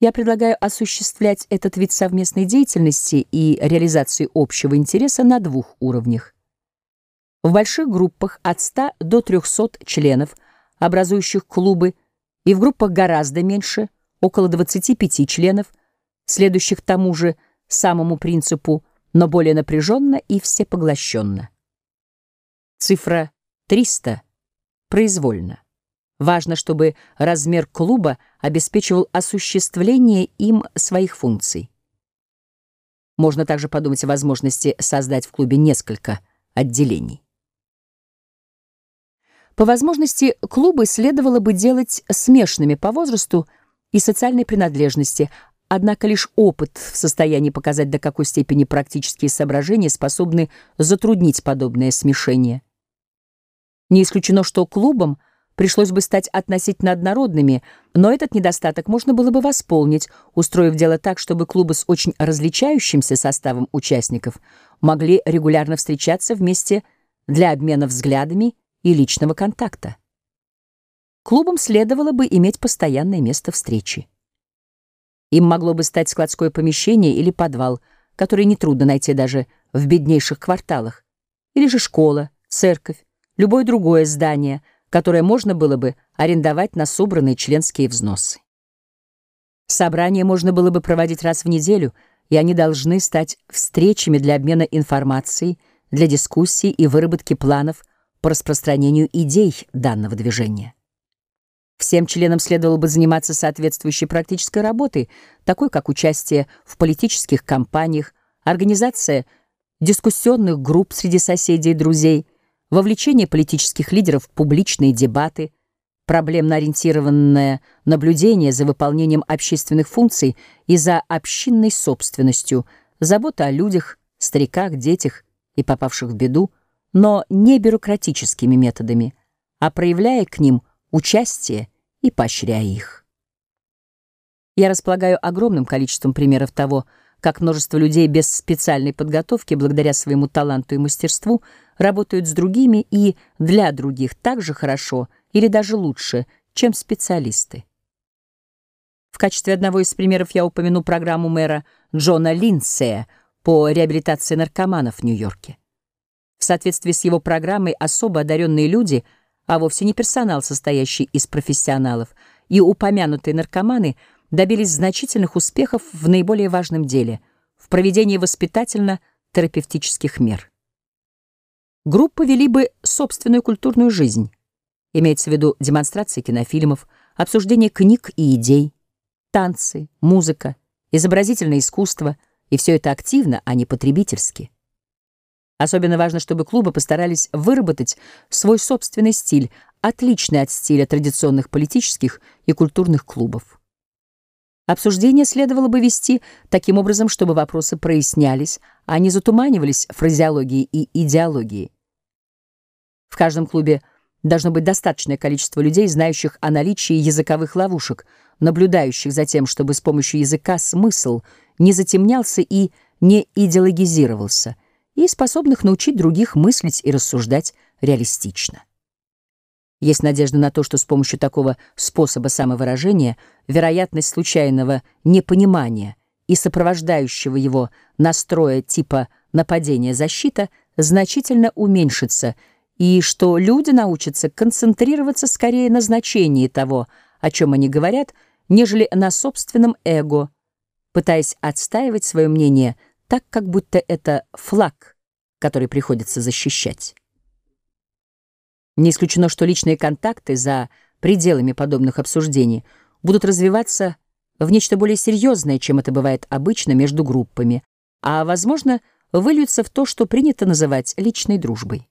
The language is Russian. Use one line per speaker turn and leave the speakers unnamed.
Я предлагаю осуществлять этот вид совместной деятельности и реализации общего интереса на двух уровнях. В больших группах от 100 до 300 членов, образующих клубы, и в группах гораздо меньше, около 25 членов, следующих тому же самому принципу, но более напряженно и всепоглощенно. Цифра 300 произвольно. Важно, чтобы размер клуба обеспечивал осуществление им своих функций. Можно также подумать о возможности создать в клубе несколько отделений. По возможности, клубы следовало бы делать смешанными по возрасту и социальной принадлежности, однако лишь опыт в состоянии показать, до какой степени практические соображения способны затруднить подобное смешение. Не исключено, что клубам пришлось бы стать относительно однородными, но этот недостаток можно было бы восполнить, устроив дело так, чтобы клубы с очень различающимся составом участников могли регулярно встречаться вместе для обмена взглядами и личного контакта. Клубам следовало бы иметь постоянное место встречи. Им могло бы стать складское помещение или подвал, который нетрудно найти даже в беднейших кварталах, или же школа, церковь, любое другое здание, которое можно было бы арендовать на собранные членские взносы. Собрания можно было бы проводить раз в неделю, и они должны стать встречами для обмена информацией, для дискуссий и выработки планов по распространению идей данного движения. Всем членам следовало бы заниматься соответствующей практической работой, такой как участие в политических кампаниях, организация дискуссионных групп среди соседей и друзей, вовлечение политических лидеров в публичные дебаты, проблемно-ориентированное наблюдение за выполнением общественных функций и за общинной собственностью, забота о людях, стариках, детях и попавших в беду, но не бюрократическими методами, а проявляя к ним участие и поощряя их. Я располагаю огромным количеством примеров того, как множество людей без специальной подготовки, благодаря своему таланту и мастерству, работают с другими и для других так же хорошо или даже лучше, чем специалисты. В качестве одного из примеров я упомяну программу мэра Джона Линдсея по реабилитации наркоманов в Нью-Йорке. В соответствии с его программой особо одаренные люди, а вовсе не персонал, состоящий из профессионалов, и упомянутые наркоманы – добились значительных успехов в наиболее важном деле — в проведении воспитательно-терапевтических мер. Группы вели бы собственную культурную жизнь, имеется в виду демонстрации кинофильмов, обсуждение книг и идей, танцы, музыка, изобразительное искусство, и все это активно, а не потребительски. Особенно важно, чтобы клубы постарались выработать свой собственный стиль, отличный от стиля традиционных политических и культурных клубов. Обсуждение следовало бы вести таким образом, чтобы вопросы прояснялись, а не затуманивались фразеологией и идеологией. В каждом клубе должно быть достаточное количество людей, знающих о наличии языковых ловушек, наблюдающих за тем, чтобы с помощью языка смысл не затемнялся и не идеологизировался, и способных научить других мыслить и рассуждать реалистично. Есть надежда на то, что с помощью такого способа самовыражения вероятность случайного непонимания и сопровождающего его настроя типа нападения-защита значительно уменьшится, и что люди научатся концентрироваться скорее на значении того, о чем они говорят, нежели на собственном эго, пытаясь отстаивать свое мнение так, как будто это флаг, который приходится защищать. Не исключено, что личные контакты за пределами подобных обсуждений будут развиваться в нечто более серьезное, чем это бывает обычно между группами, а, возможно, выльются в то, что принято называть личной дружбой.